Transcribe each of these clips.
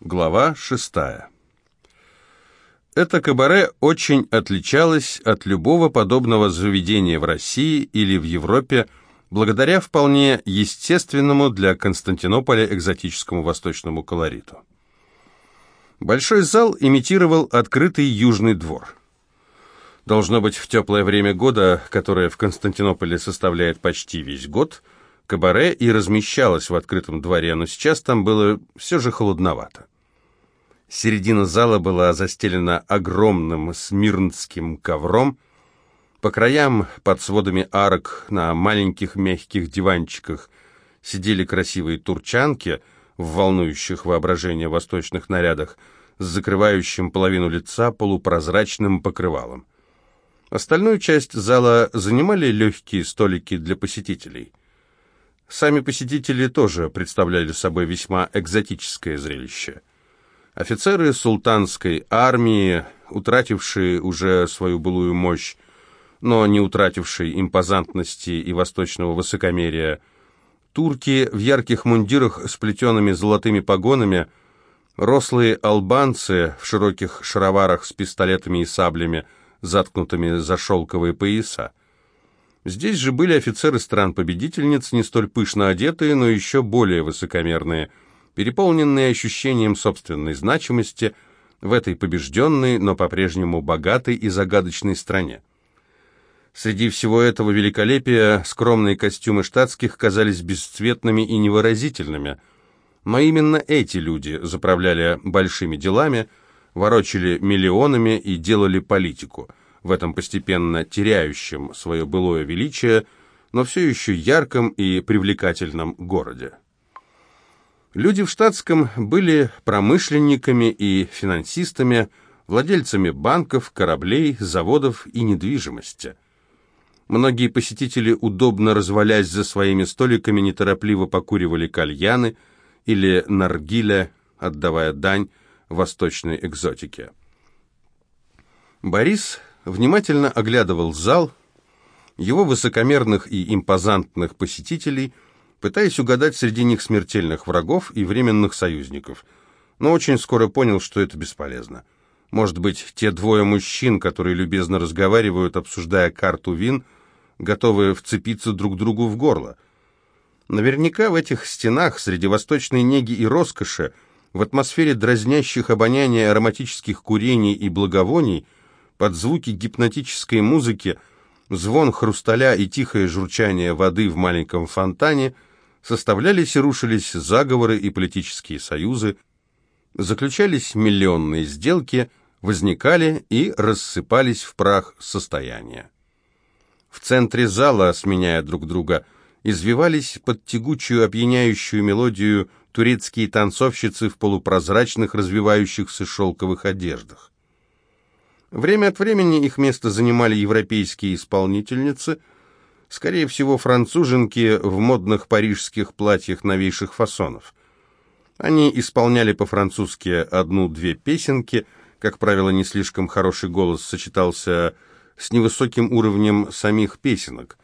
Глава шестая. Это кабаре очень отличалось от любого подобного заведения в России или в Европе благодаря вполне естественному для Константинополя экзотическому восточному колориту. Большой зал имитировал открытый южный двор. Должно быть, в теплое время года, которое в Константинополе составляет почти весь год – кабаре и размещалась в открытом дворе, но сейчас там было все же холодновато. Середина зала была застелена огромным смирнским ковром, по краям под сводами арок на маленьких мягких диванчиках сидели красивые турчанки в волнующих воображение восточных нарядах с закрывающим половину лица полупрозрачным покрывалом. Остальную часть зала занимали легкие столики для посетителей – Сами посетители тоже представляли собой весьма экзотическое зрелище. Офицеры султанской армии, утратившие уже свою былую мощь, но не утратившие импозантности и восточного высокомерия, турки в ярких мундирах с плетеными золотыми погонами, рослые албанцы в широких шароварах с пистолетами и саблями, заткнутыми за шелковые пояса. Здесь же были офицеры стран-победительниц, не столь пышно одетые, но еще более высокомерные, переполненные ощущением собственной значимости в этой побежденной, но по-прежнему богатой и загадочной стране. Среди всего этого великолепия скромные костюмы штатских казались бесцветными и невыразительными, но именно эти люди заправляли большими делами, ворочали миллионами и делали политику – в этом постепенно теряющем свое былое величие, но все еще ярком и привлекательном городе. Люди в штатском были промышленниками и финансистами, владельцами банков, кораблей, заводов и недвижимости. Многие посетители, удобно развалясь за своими столиками, неторопливо покуривали кальяны или наргиля, отдавая дань восточной экзотике. Борис внимательно оглядывал зал, его высокомерных и импозантных посетителей, пытаясь угадать среди них смертельных врагов и временных союзников, но очень скоро понял, что это бесполезно. Может быть, те двое мужчин, которые любезно разговаривают, обсуждая карту вин, готовы вцепиться друг другу в горло. Наверняка в этих стенах, среди восточной неги и роскоши, в атмосфере дразнящих обоняния ароматических курений и благовоний – под звуки гипнотической музыки, звон хрусталя и тихое журчание воды в маленьком фонтане составлялись и рушились заговоры и политические союзы, заключались миллионные сделки, возникали и рассыпались в прах состояния. В центре зала, сменяя друг друга, извивались под тягучую опьяняющую мелодию турецкие танцовщицы в полупрозрачных развивающихся шелковых одеждах. Время от времени их место занимали европейские исполнительницы, скорее всего, француженки в модных парижских платьях новейших фасонов. Они исполняли по-французски одну-две песенки, как правило, не слишком хороший голос сочетался с невысоким уровнем самих песенок.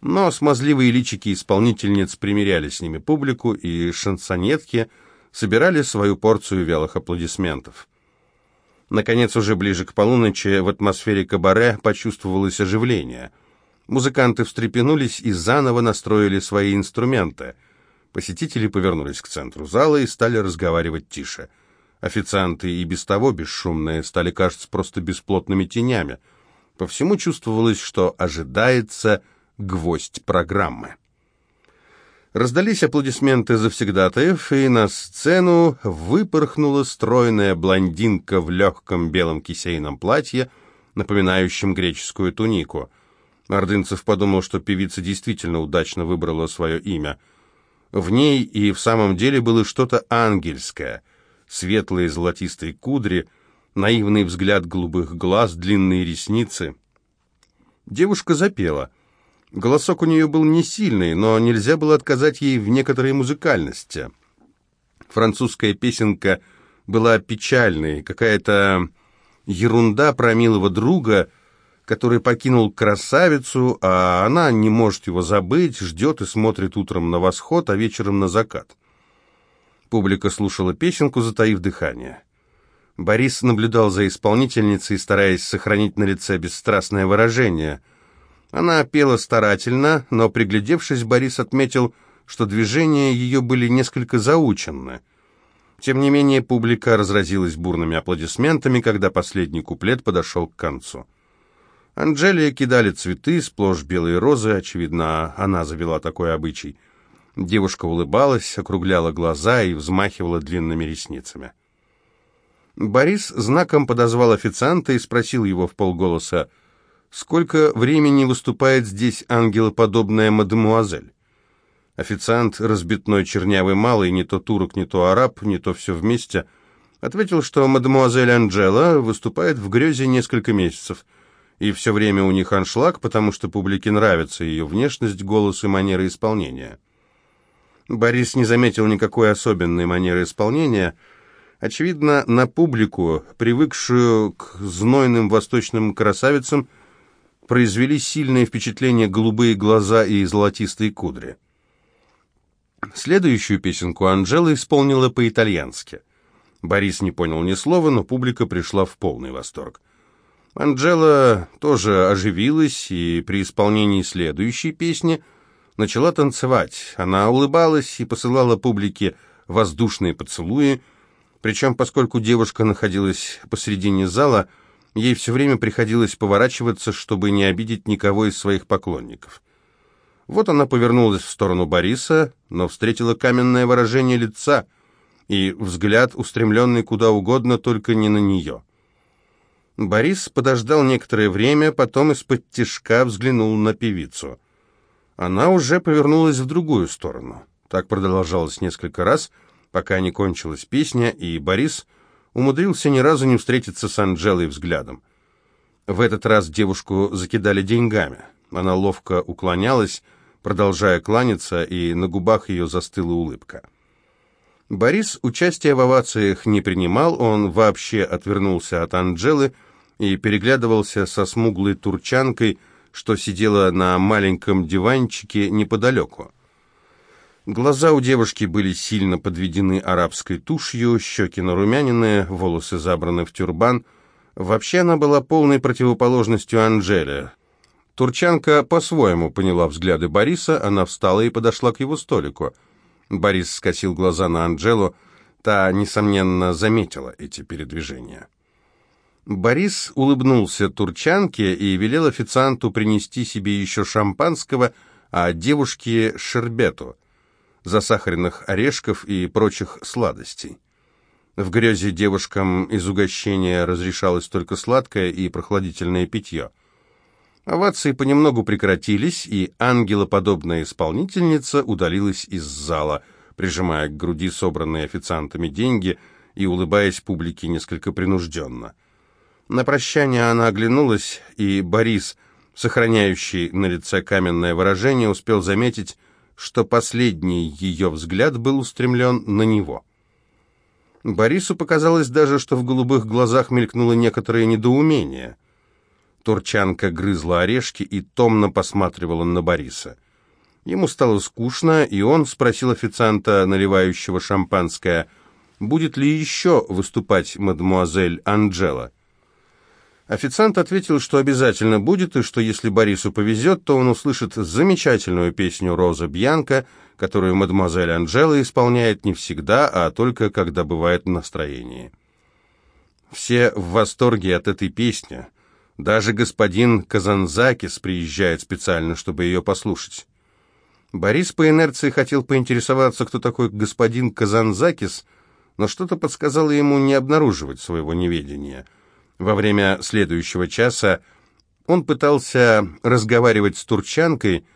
Но смазливые личики исполнительниц примеряли с ними публику, и шансонетки собирали свою порцию вялых аплодисментов. Наконец, уже ближе к полуночи в атмосфере кабаре почувствовалось оживление. Музыканты встрепенулись и заново настроили свои инструменты. Посетители повернулись к центру зала и стали разговаривать тише. Официанты и без того бесшумные стали, кажется, просто бесплотными тенями. По всему чувствовалось, что ожидается гвоздь программы. Раздались аплодисменты завсегдатаев, и на сцену выпорхнула стройная блондинка в легком белом кисейном платье, напоминающем греческую тунику. Ордынцев подумал, что певица действительно удачно выбрала свое имя. В ней и в самом деле было что-то ангельское. Светлые золотистые кудри, наивный взгляд голубых глаз, длинные ресницы. Девушка запела — Голосок у нее был не сильный, но нельзя было отказать ей в некоторой музыкальности. Французская песенка была печальной, какая-то ерунда про милого друга, который покинул красавицу, а она не может его забыть, ждет и смотрит утром на восход, а вечером на закат. Публика слушала песенку, затаив дыхание. Борис наблюдал за исполнительницей, стараясь сохранить на лице бесстрастное выражение. Она пела старательно, но, приглядевшись, Борис отметил, что движения ее были несколько заучены. Тем не менее, публика разразилась бурными аплодисментами, когда последний куплет подошел к концу. Анжелия кидали цветы, сплошь белые розы, очевидно, она завела такой обычай. Девушка улыбалась, округляла глаза и взмахивала длинными ресницами. Борис знаком подозвал официанта и спросил его в полголоса, «Сколько времени выступает здесь ангелоподобная мадемуазель?» Официант, разбитной чернявый малый, не то турок, не то араб, не то все вместе, ответил, что мадемуазель Анджела выступает в грезе несколько месяцев, и все время у них аншлаг, потому что публике нравится ее внешность, голос и манера исполнения. Борис не заметил никакой особенной манеры исполнения – Очевидно, на публику, привыкшую к знойным восточным красавицам, произвели сильное впечатление голубые глаза и золотистые кудри. Следующую песенку Анжела исполнила по-итальянски. Борис не понял ни слова, но публика пришла в полный восторг. Анжела тоже оживилась и при исполнении следующей песни начала танцевать. Она улыбалась и посылала публике воздушные поцелуи, причем, поскольку девушка находилась посредине зала, ей все время приходилось поворачиваться, чтобы не обидеть никого из своих поклонников. Вот она повернулась в сторону Бориса, но встретила каменное выражение лица и взгляд, устремленный куда угодно, только не на нее. Борис подождал некоторое время, потом из-под тишка взглянул на певицу. Она уже повернулась в другую сторону. Так продолжалось несколько раз — пока не кончилась песня, и Борис умудрился ни разу не встретиться с Анжелой взглядом. В этот раз девушку закидали деньгами. Она ловко уклонялась, продолжая кланяться, и на губах ее застыла улыбка. Борис участия в овациях не принимал, он вообще отвернулся от Анжелы и переглядывался со смуглой турчанкой, что сидела на маленьком диванчике неподалеку. Глаза у девушки были сильно подведены арабской тушью, щеки нарумяненные, волосы забраны в тюрбан. Вообще она была полной противоположностью Анжеле. Турчанка по-своему поняла взгляды Бориса, она встала и подошла к его столику. Борис скосил глаза на Анжелу, та, несомненно, заметила эти передвижения. Борис улыбнулся турчанке и велел официанту принести себе еще шампанского, а девушке — шербету — засахаренных орешков и прочих сладостей. В грязи девушкам из угощения разрешалось только сладкое и прохладительное питье. Овации понемногу прекратились, и ангелоподобная исполнительница удалилась из зала, прижимая к груди собранные официантами деньги и улыбаясь публике несколько принужденно. На прощание она оглянулась, и Борис, сохраняющий на лице каменное выражение, успел заметить, что последний ее взгляд был устремлен на него. Борису показалось даже, что в голубых глазах мелькнуло некоторое недоумение. Турчанка грызла орешки и томно посматривала на Бориса. Ему стало скучно, и он спросил официанта, наливающего шампанское, будет ли еще выступать мадемуазель Анджела. Официант ответил, что обязательно будет, и что если Борису повезет, то он услышит замечательную песню «Роза Бьянка», которую мадемуазель Анжела исполняет не всегда, а только когда бывает в настроении. Все в восторге от этой песни. Даже господин Казанзакис приезжает специально, чтобы ее послушать. Борис по инерции хотел поинтересоваться, кто такой господин Казанзакис, но что-то подсказало ему не обнаруживать своего неведения – во время следующего часа он пытался разговаривать с турчанкой,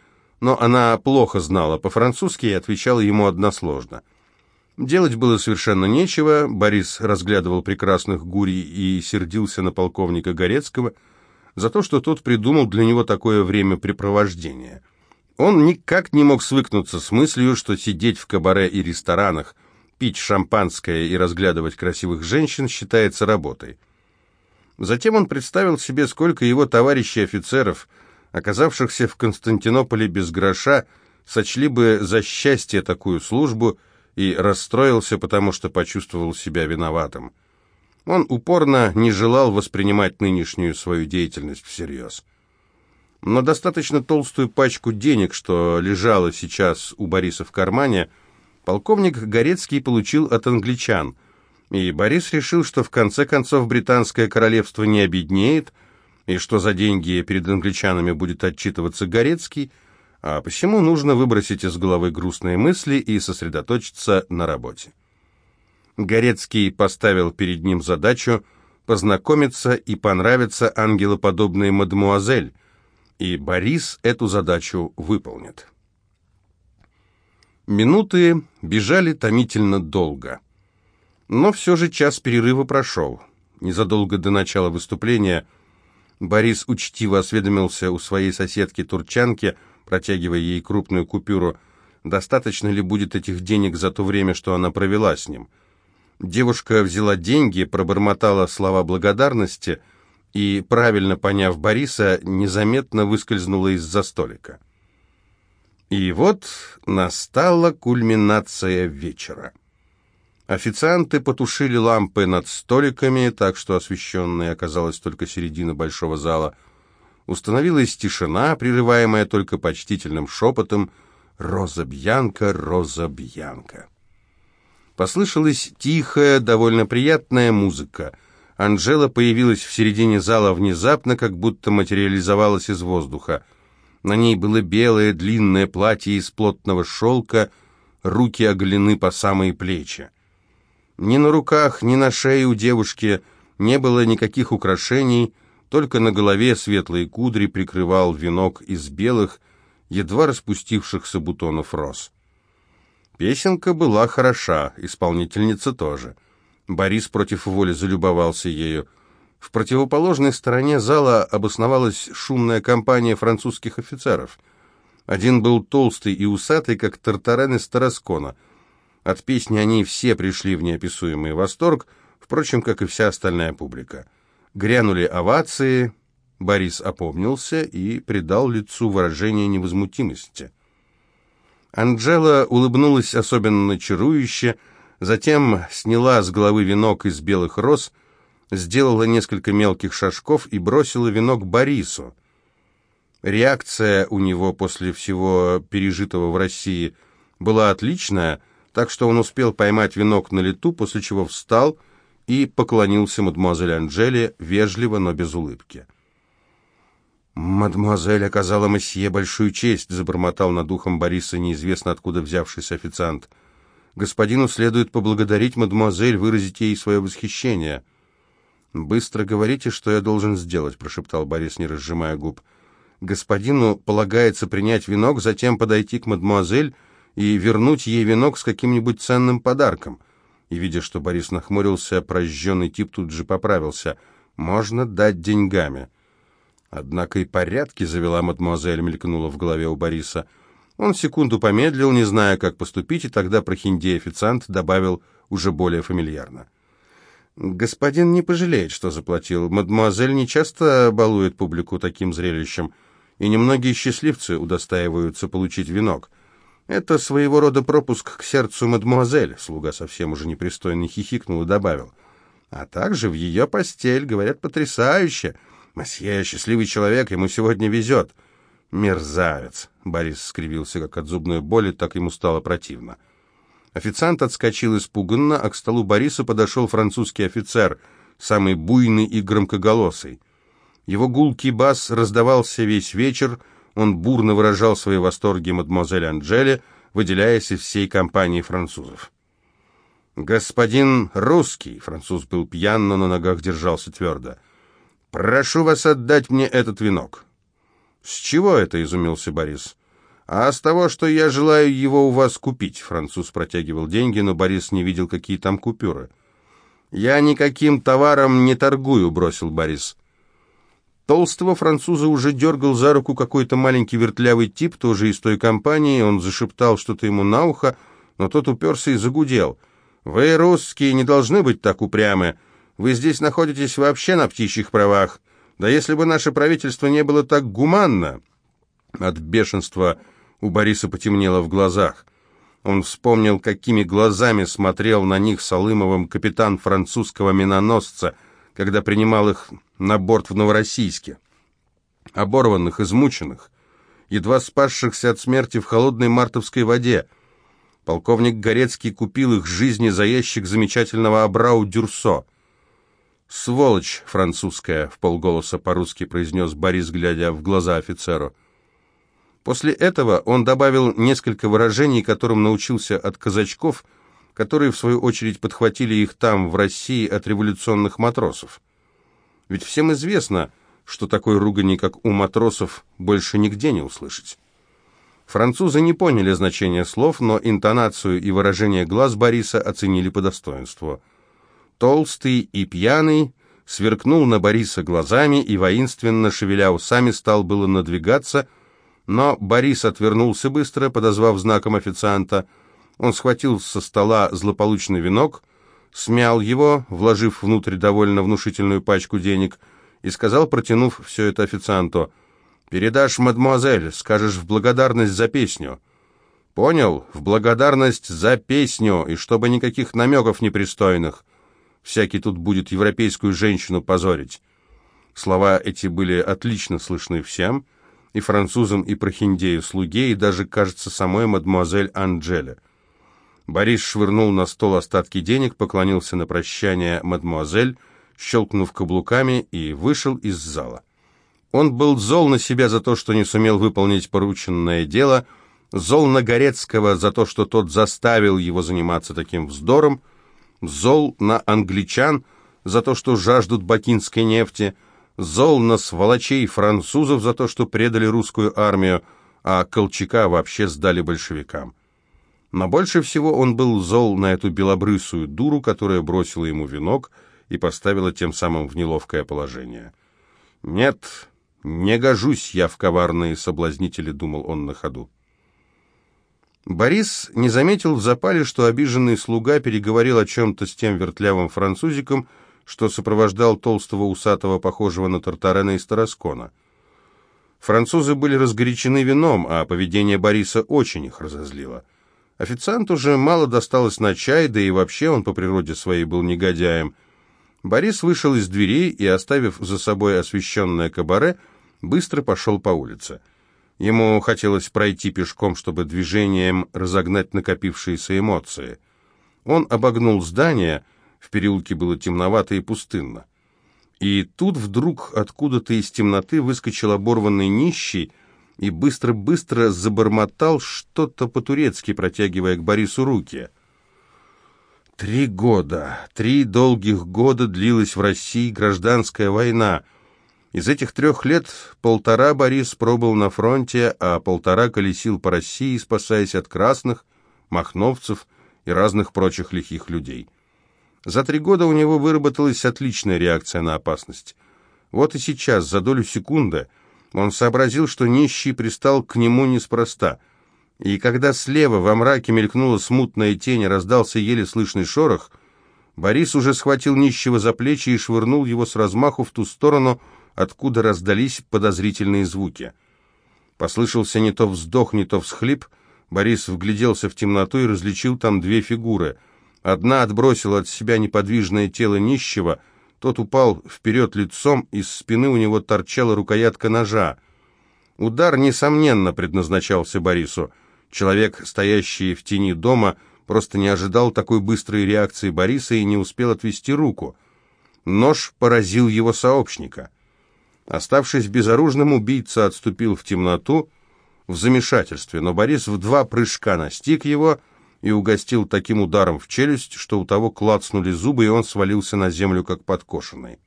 но она плохо знала по-французски и отвечала ему односложно. Делать было совершенно нечего, Борис разглядывал прекрасных гурий и сердился на полковника Горецкого за то, что тот придумал для него такое времяпрепровождение. Он никак не мог свыкнуться с мыслью, что сидеть в кабаре и ресторанах, пить шампанское и разглядывать красивых женщин считается работой. Затем он представил себе, сколько его товарищей-офицеров, оказавшихся в Константинополе без гроша, сочли бы за счастье такую службу и расстроился, потому что почувствовал себя виноватым. Он упорно не желал воспринимать нынешнюю свою деятельность всерьез. Но достаточно толстую пачку денег, что лежала сейчас у Бориса в кармане, полковник Горецкий получил от англичан, и Борис решил, что в конце концов британское королевство не обеднеет, и что за деньги перед англичанами будет отчитываться Горецкий, а посему нужно выбросить из головы грустные мысли и сосредоточиться на работе. Горецкий поставил перед ним задачу познакомиться и понравиться ангелоподобной мадемуазель, и Борис эту задачу выполнит. Минуты бежали томительно долго. Но все же час перерыва прошел. Незадолго до начала выступления Борис учтиво осведомился у своей соседки-турчанки, протягивая ей крупную купюру, достаточно ли будет этих денег за то время, что она провела с ним. Девушка взяла деньги, пробормотала слова благодарности и, правильно поняв Бориса, незаметно выскользнула из-за столика. И вот настала кульминация вечера. Официанты потушили лампы над столиками, так что освещенной оказалась только середина большого зала – Установилась тишина, прерываемая только почтительным шепотом «Роза Бьянка, Роза Бьянка». Послышалась тихая, довольно приятная музыка. Анжела появилась в середине зала внезапно, как будто материализовалась из воздуха. На ней было белое длинное платье из плотного шелка, руки оголены по самые плечи. Ни на руках, ни на шее у девушки не было никаких украшений, только на голове светлые кудри прикрывал венок из белых, едва распустившихся бутонов роз. Песенка была хороша, исполнительница тоже. Борис против воли залюбовался ею. В противоположной стороне зала обосновалась шумная компания французских офицеров. Один был толстый и усатый, как тартарен из Тараскона. От песни они все пришли в неописуемый восторг, впрочем, как и вся остальная публика. Грянули овации, Борис опомнился и придал лицу выражение невозмутимости. Анжела улыбнулась особенно чарующе, затем сняла с головы венок из белых роз, сделала несколько мелких шажков и бросила венок Борису. Реакция у него после всего пережитого в России была отличная, так что он успел поймать венок на лету, после чего встал — и поклонился мадемуазель Анжеле вежливо, но без улыбки. «Мадемуазель оказала месье большую честь», — забормотал над ухом Бориса неизвестно откуда взявшийся официант. «Господину следует поблагодарить мадемуазель, выразить ей свое восхищение». «Быстро говорите, что я должен сделать», — прошептал Борис, не разжимая губ. «Господину полагается принять венок, затем подойти к мадемуазель и вернуть ей венок с каким-нибудь ценным подарком» и, видя, что Борис нахмурился, прожженный тип тут же поправился. «Можно дать деньгами». Однако и порядки завела мадемуазель, мелькнула в голове у Бориса. Он секунду помедлил, не зная, как поступить, и тогда прохиндей-официант добавил уже более фамильярно. «Господин не пожалеет, что заплатил. Мадемуазель не часто балует публику таким зрелищем, и немногие счастливцы удостаиваются получить венок. «Это своего рода пропуск к сердцу мадемуазель», — слуга совсем уже непристойно хихикнул и добавил. «А также в ее постель, говорят, потрясающе. Масье, счастливый человек, ему сегодня везет». «Мерзавец!» — Борис скривился как от зубной боли, так ему стало противно. Официант отскочил испуганно, а к столу Бориса подошел французский офицер, самый буйный и громкоголосый. Его гулкий бас раздавался весь вечер, он бурно выражал свои восторги мадемуазель Анжеле, выделяясь из всей компании французов. «Господин русский», — француз был пьян, но на ногах держался твердо, — «прошу вас отдать мне этот венок». «С чего это?» — изумился Борис. «А с того, что я желаю его у вас купить», — француз протягивал деньги, но Борис не видел, какие там купюры. «Я никаким товаром не торгую», — бросил Борис. Толстого француза уже дергал за руку какой-то маленький вертлявый тип, тоже из той компании. Он зашептал что-то ему на ухо, но тот уперся и загудел. «Вы, русские, не должны быть так упрямы. Вы здесь находитесь вообще на птичьих правах. Да если бы наше правительство не было так гуманно...» От бешенства у Бориса потемнело в глазах. Он вспомнил, какими глазами смотрел на них Салымовым капитан французского миноносца, когда принимал их на борт в Новороссийске. Оборванных, измученных, едва спасшихся от смерти в холодной мартовской воде. Полковник Горецкий купил их жизни за ящик замечательного Абрау Дюрсо. «Сволочь французская», — в полголоса по-русски произнес Борис, глядя в глаза офицеру. После этого он добавил несколько выражений, которым научился от казачков, которые, в свою очередь, подхватили их там, в России, от революционных матросов. Ведь всем известно, что такой ругани, как у матросов, больше нигде не услышать. Французы не поняли значения слов, но интонацию и выражение глаз Бориса оценили по достоинству. Толстый и пьяный сверкнул на Бориса глазами и, воинственно шевеля усами, стал было надвигаться, но Борис отвернулся быстро, подозвав знаком официанта. Он схватил со стола злополучный венок, смял его, вложив внутрь довольно внушительную пачку денег, и сказал, протянув все это официанту, «Передашь, мадемуазель, скажешь в благодарность за песню». «Понял, в благодарность за песню, и чтобы никаких намеков непристойных. Всякий тут будет европейскую женщину позорить». Слова эти были отлично слышны всем, и французам, и прохиндею-слуге, и даже, кажется, самой мадемуазель Анджеле. Борис швырнул на стол остатки денег, поклонился на прощание мадемуазель, щелкнув каблуками, и вышел из зала. Он был зол на себя за то, что не сумел выполнить порученное дело, зол на Горецкого за то, что тот заставил его заниматься таким вздором, зол на англичан за то, что жаждут бакинской нефти, зол на сволочей французов за то, что предали русскую армию, а Колчака вообще сдали большевикам. Но больше всего он был зол на эту белобрысую дуру, которая бросила ему венок и поставила тем самым в неловкое положение. «Нет, «Не гожусь я в коварные соблазнители», — думал он на ходу. Борис не заметил в запале, что обиженный слуга переговорил о чем-то с тем вертлявым французиком, что сопровождал толстого усатого, похожего на Тартарена из Тараскона. Французы были разгорячены вином, а поведение Бориса очень их разозлило. Официанту уже мало досталось на чай, да и вообще он по природе своей был негодяем. Борис вышел из дверей и, оставив за собой освещенное кабаре, быстро пошел по улице. Ему хотелось пройти пешком, чтобы движением разогнать накопившиеся эмоции. Он обогнул здание, в переулке было темновато и пустынно. И тут вдруг откуда-то из темноты выскочил оборванный нищий и быстро-быстро забормотал что-то по-турецки, протягивая к Борису руки. Три года, три долгих года длилась в России гражданская война — из этих трех лет полтора Борис пробыл на фронте, а полтора колесил по России, спасаясь от красных, махновцев и разных прочих лихих людей. За три года у него выработалась отличная реакция на опасность. Вот и сейчас, за долю секунды, он сообразил, что нищий пристал к нему неспроста. И когда слева во мраке мелькнула смутная тень раздался еле слышный шорох, Борис уже схватил нищего за плечи и швырнул его с размаху в ту сторону, откуда раздались подозрительные звуки. Послышался не то вздох, не то всхлип. Борис вгляделся в темноту и различил там две фигуры. Одна отбросила от себя неподвижное тело нищего, тот упал вперед лицом, из спины у него торчала рукоятка ножа. Удар, несомненно, предназначался Борису. Человек, стоящий в тени дома, просто не ожидал такой быстрой реакции Бориса и не успел отвести руку. Нож поразил его сообщника. Оставшись безоружным, убийца отступил в темноту в замешательстве, но Борис в два прыжка настиг его и угостил таким ударом в челюсть, что у того клацнули зубы, и он свалился на землю, как подкошенный.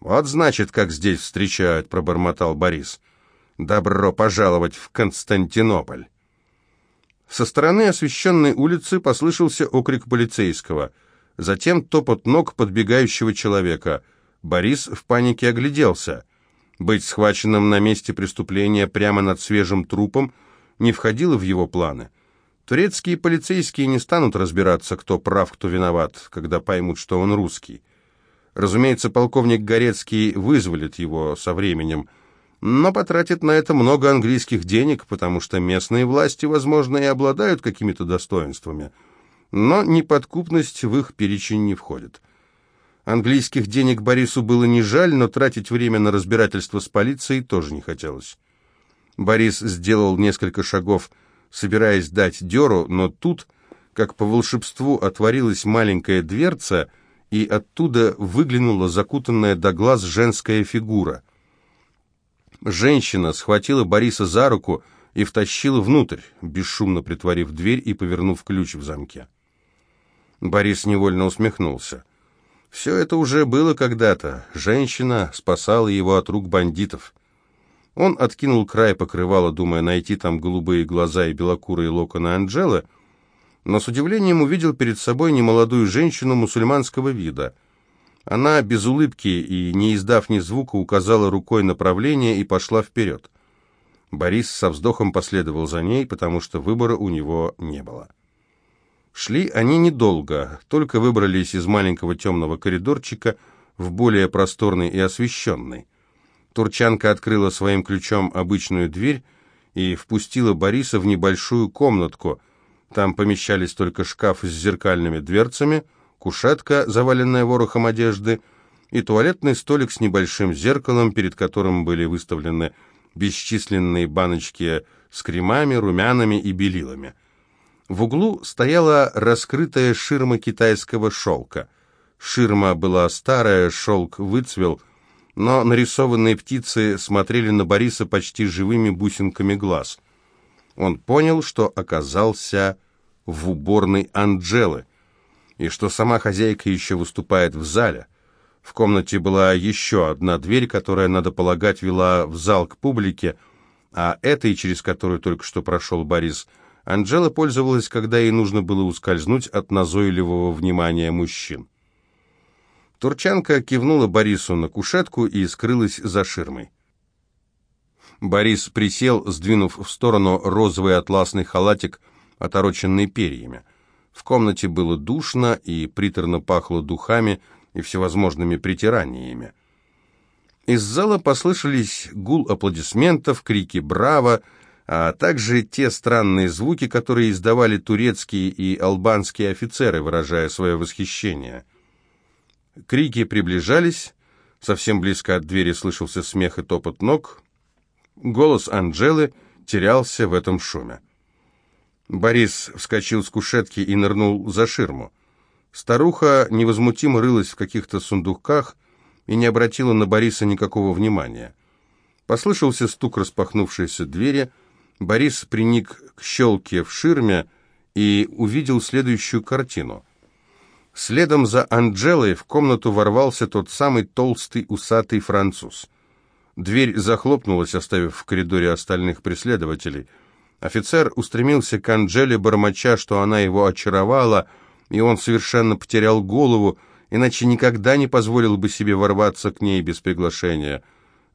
«Вот, значит, как здесь встречают», — пробормотал Борис. «Добро пожаловать в Константинополь». Со стороны освещенной улицы послышался окрик полицейского, затем топот ног подбегающего человека — Борис в панике огляделся. Быть схваченным на месте преступления прямо над свежим трупом не входило в его планы. Турецкие полицейские не станут разбираться, кто прав, кто виноват, когда поймут, что он русский. Разумеется, полковник Горецкий вызволит его со временем, но потратит на это много английских денег, потому что местные власти, возможно, и обладают какими-то достоинствами, но неподкупность в их перечень не входит. Английских денег Борису было не жаль, но тратить время на разбирательство с полицией тоже не хотелось. Борис сделал несколько шагов, собираясь дать дёру, но тут, как по волшебству, отворилась маленькая дверца, и оттуда выглянула закутанная до глаз женская фигура. Женщина схватила Бориса за руку и втащила внутрь, бесшумно притворив дверь и повернув ключ в замке. Борис невольно усмехнулся. Все это уже было когда-то. Женщина спасала его от рук бандитов. Он откинул край покрывала, думая найти там голубые глаза и белокурые локоны Анджелы, но с удивлением увидел перед собой немолодую женщину мусульманского вида. Она без улыбки и, не издав ни звука, указала рукой направление и пошла вперед. Борис со вздохом последовал за ней, потому что выбора у него не было. Шли они недолго, только выбрались из маленького темного коридорчика в более просторный и освещенный. Турчанка открыла своим ключом обычную дверь и впустила Бориса в небольшую комнатку. Там помещались только шкаф с зеркальными дверцами, кушетка, заваленная ворохом одежды, и туалетный столик с небольшим зеркалом, перед которым были выставлены бесчисленные баночки с кремами, румянами и белилами. В углу стояла раскрытая ширма китайского шелка. Ширма была старая, шелк выцвел, но нарисованные птицы смотрели на Бориса почти живыми бусинками глаз. Он понял, что оказался в уборной Анджелы, и что сама хозяйка еще выступает в зале. В комнате была еще одна дверь, которая, надо полагать, вела в зал к публике, а этой, через которую только что прошел Борис, — Анжела пользовалась, когда ей нужно было ускользнуть от назойливого внимания мужчин. Турчанка кивнула Борису на кушетку и скрылась за ширмой. Борис присел, сдвинув в сторону розовый атласный халатик, отороченный перьями. В комнате было душно и приторно пахло духами и всевозможными притираниями. Из зала послышались гул аплодисментов, крики «Браво!», а также те странные звуки, которые издавали турецкие и албанские офицеры, выражая свое восхищение. Крики приближались, совсем близко от двери слышался смех и топот ног. Голос Анжелы терялся в этом шуме. Борис вскочил с кушетки и нырнул за ширму. Старуха невозмутимо рылась в каких-то сундуках и не обратила на Бориса никакого внимания. Послышался стук распахнувшейся двери — Борис приник к щелке в ширме и увидел следующую картину. Следом за Анджелой в комнату ворвался тот самый толстый усатый француз. Дверь захлопнулась, оставив в коридоре остальных преследователей. Офицер устремился к Анджеле, бормоча, что она его очаровала, и он совершенно потерял голову, иначе никогда не позволил бы себе ворваться к ней без приглашения.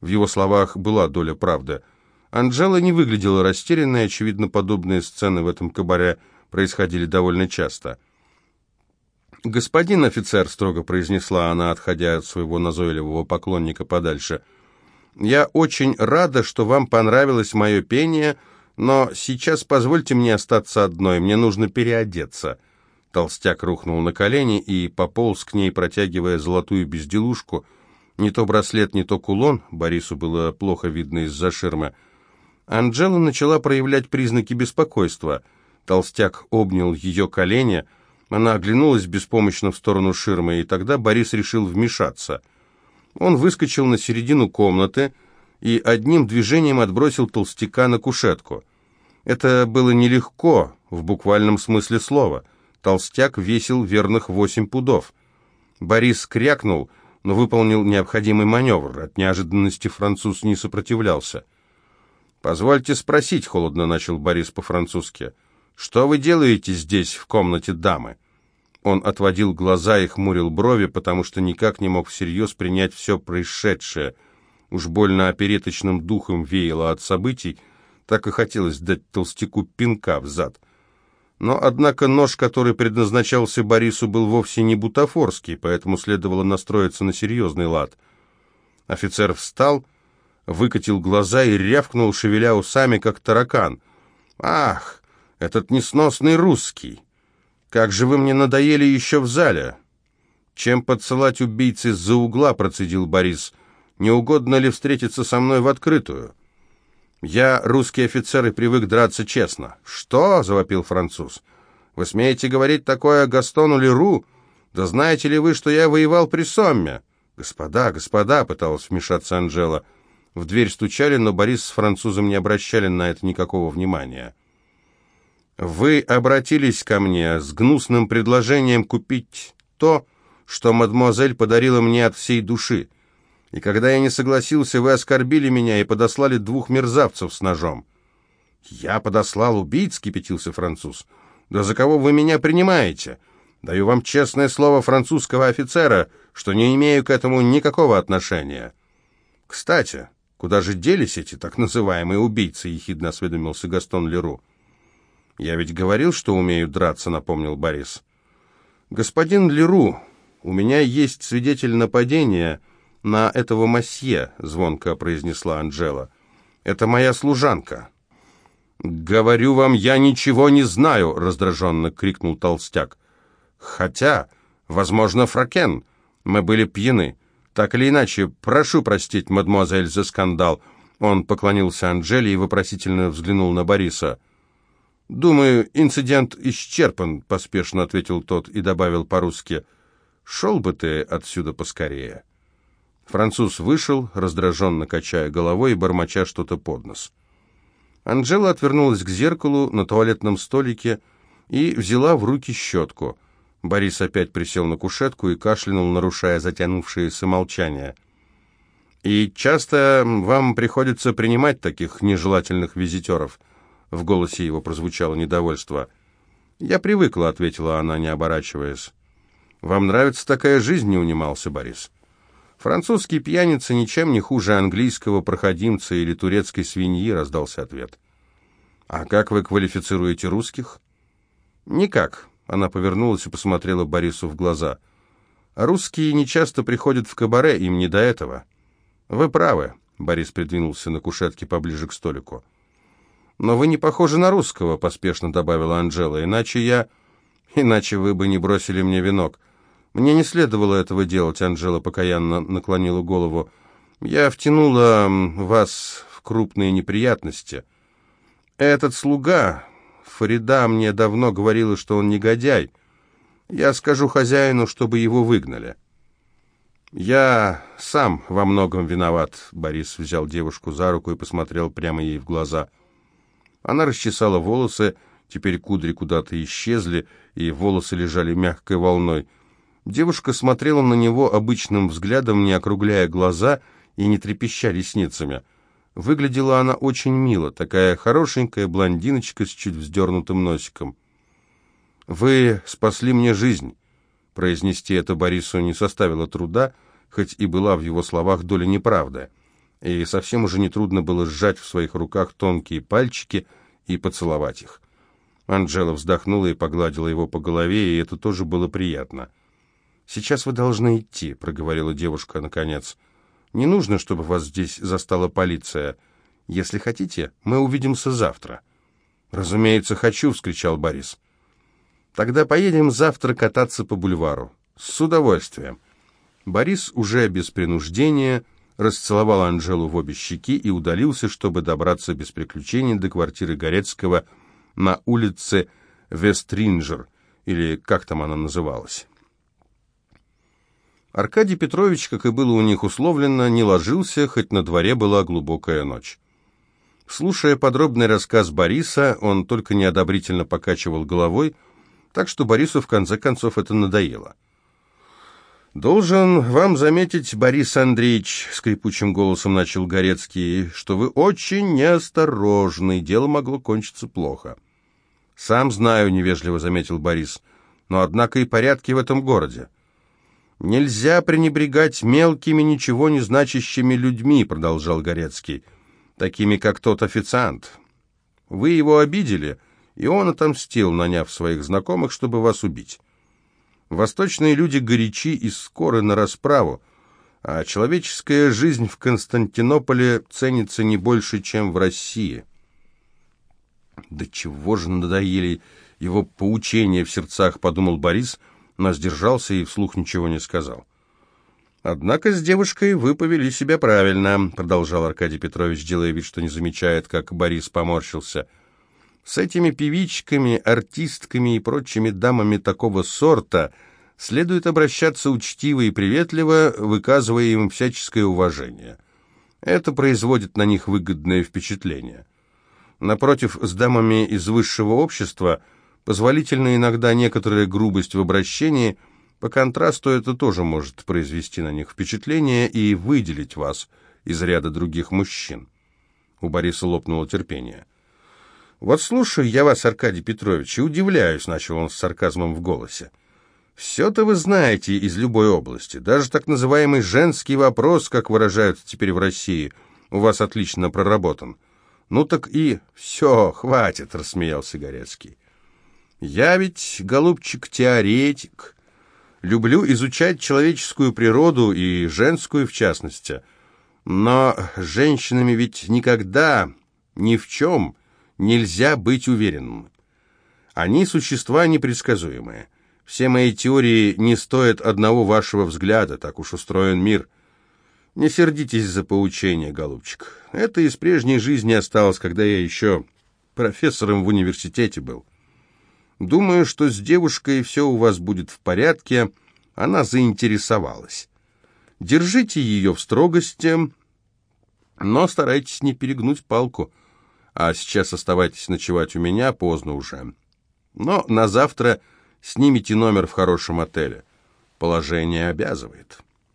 В его словах была доля правды — Анжела не выглядела растерянной, очевидно, подобные сцены в этом кабаре происходили довольно часто. «Господин офицер», — строго произнесла она, отходя от своего назойливого поклонника подальше, — «я очень рада, что вам понравилось мое пение, но сейчас позвольте мне остаться одной, мне нужно переодеться». Толстяк рухнул на колени и пополз к ней, протягивая золотую безделушку. Не то браслет, не то кулон, Борису было плохо видно из-за ширмы, — Анжела начала проявлять признаки беспокойства. Толстяк обнял ее колени, она оглянулась беспомощно в сторону ширмы, и тогда Борис решил вмешаться. Он выскочил на середину комнаты и одним движением отбросил толстяка на кушетку. Это было нелегко, в буквальном смысле слова. Толстяк весил верных восемь пудов. Борис крякнул, но выполнил необходимый маневр. От неожиданности француз не сопротивлялся. «Позвольте спросить», — холодно начал Борис по-французски, «что вы делаете здесь, в комнате дамы?» Он отводил глаза и хмурил брови, потому что никак не мог всерьез принять все происшедшее. Уж больно опереточным духом веяло от событий, так и хотелось дать толстяку пинка в зад. Но, однако, нож, который предназначался Борису, был вовсе не бутафорский, поэтому следовало настроиться на серьезный лад. Офицер встал выкатил глаза и рявкнул, шевеля усами, как таракан. «Ах, этот несносный русский! Как же вы мне надоели еще в зале!» «Чем подсылать убийцы из-за угла?» — процедил Борис. «Не угодно ли встретиться со мной в открытую?» «Я русский офицер и привык драться честно». «Что?» — завопил француз. «Вы смеете говорить такое Гастону Леру? Да знаете ли вы, что я воевал при Сомме?» «Господа, господа!» — пыталась вмешаться Анжела. В дверь стучали, но Борис с французом не обращали на это никакого внимания. «Вы обратились ко мне с гнусным предложением купить то, что мадемуазель подарила мне от всей души. И когда я не согласился, вы оскорбили меня и подослали двух мерзавцев с ножом». «Я подослал убийц?» — кипятился француз. «Да за кого вы меня принимаете? Даю вам честное слово французского офицера, что не имею к этому никакого отношения». «Кстати, куда же делись эти так называемые убийцы?» — ехидно осведомился Гастон Леру. «Я ведь говорил, что умею драться», — напомнил Борис. «Господин Леру, у меня есть свидетель нападения на этого масье», — звонко произнесла Анжела. «Это моя служанка». «Говорю вам, я ничего не знаю», — раздраженно крикнул толстяк. «Хотя, возможно, Фракен. Мы были пьяны. Так или иначе, прошу простить, мадемуазель, за скандал». Он поклонился Анжеле и вопросительно взглянул на Бориса. «Думаю, инцидент исчерпан», — поспешно ответил тот и добавил по-русски. «Шел бы ты отсюда поскорее». Француз вышел, раздраженно качая головой и бормоча что-то под нос. Анжела отвернулась к зеркалу на туалетном столике и взяла в руки щетку. Борис опять присел на кушетку и кашлянул, нарушая затянувшееся молчание. «И часто вам приходится принимать таких нежелательных визитеров?» В голосе его прозвучало недовольство. «Я привыкла», — ответила она, не оборачиваясь. «Вам нравится такая жизнь?» — не унимался Борис. «Французский пьяница ничем не хуже английского проходимца или турецкой свиньи», — раздался ответ. «А как вы квалифицируете русских?» «Никак», — она повернулась и посмотрела Борису в глаза. «Русские нечасто приходят в кабаре, им не до этого». «Вы правы», — Борис придвинулся на кушетке поближе к столику. «Но вы не похожи на русского», — поспешно добавила Анжела, «иначе я...» «Иначе вы бы не бросили мне венок». «Мне не следовало этого делать», — Анжела покаянно наклонила голову. «Я втянула вас в крупные неприятности. Этот слуга, Фарида, мне давно говорила, что он негодяй. Я скажу хозяину, чтобы его выгнали». «Я сам во многом виноват», — Борис взял девушку за руку и посмотрел прямо ей в глаза — она расчесала волосы, теперь кудри куда-то исчезли, и волосы лежали мягкой волной. Девушка смотрела на него обычным взглядом, не округляя глаза и не трепеща ресницами. Выглядела она очень мило, такая хорошенькая блондиночка с чуть вздернутым носиком. «Вы спасли мне жизнь», — произнести это Борису не составило труда, хоть и была в его словах доля неправды и совсем уже нетрудно было сжать в своих руках тонкие пальчики и поцеловать их. Анжела вздохнула и погладила его по голове, и это тоже было приятно. «Сейчас вы должны идти», — проговорила девушка наконец. «Не нужно, чтобы вас здесь застала полиция. Если хотите, мы увидимся завтра». «Разумеется, хочу», — вскричал Борис. «Тогда поедем завтра кататься по бульвару». «С удовольствием». Борис уже без принуждения расцеловал Анжелу в обе щеки и удалился, чтобы добраться без приключений до квартиры Горецкого на улице Вестринджер, или как там она называлась. Аркадий Петрович, как и было у них условлено, не ложился, хоть на дворе была глубокая ночь. Слушая подробный рассказ Бориса, он только неодобрительно покачивал головой, так что Борису в конце концов это надоело. «Должен вам заметить, Борис Андреевич», — скрипучим голосом начал Горецкий, «что вы очень неосторожны, дело могло кончиться плохо». «Сам знаю», — невежливо заметил Борис, «но однако и порядки в этом городе». «Нельзя пренебрегать мелкими, ничего не значащими людьми», — продолжал Горецкий, «такими, как тот официант. Вы его обидели, и он отомстил, наняв своих знакомых, чтобы вас убить». Восточные люди горячи и скоры на расправу, а человеческая жизнь в Константинополе ценится не больше, чем в России. «Да чего же надоели его поучения в сердцах», — подумал Борис, но сдержался и вслух ничего не сказал. «Однако с девушкой вы повели себя правильно», — продолжал Аркадий Петрович, делая вид, что не замечает, как Борис поморщился. «С этими певичками, артистками и прочими дамами такого сорта следует обращаться учтиво и приветливо, выказывая им всяческое уважение. Это производит на них выгодное впечатление». Напротив, с дамами из высшего общества позволительна иногда некоторая грубость в обращении, по контрасту это тоже может произвести на них впечатление и выделить вас из ряда других мужчин. У Бориса лопнуло терпение. «Вот слушаю я вас, Аркадий Петрович, и удивляюсь», — начал он с сарказмом в голосе. «Все-то вы знаете из любой области. Даже так называемый женский вопрос, как выражаются теперь в России, у вас отлично проработан. «Ну так и все, хватит», — рассмеялся Горецкий. «Я ведь, голубчик, теоретик. Люблю изучать человеческую природу и женскую в частности. Но женщинами ведь никогда, ни в чем нельзя быть уверенным. Они существа непредсказуемые. Все мои теории не стоят одного вашего взгляда, так уж устроен мир». Не сердитесь за поучение, голубчик. Это из прежней жизни осталось, когда я еще профессором в университете был. Думаю, что с девушкой все у вас будет в порядке. Она заинтересовалась. Держите ее в строгости, но старайтесь не перегнуть палку. А сейчас оставайтесь ночевать у меня, поздно уже. Но на завтра снимите номер в хорошем отеле. Положение обязывает».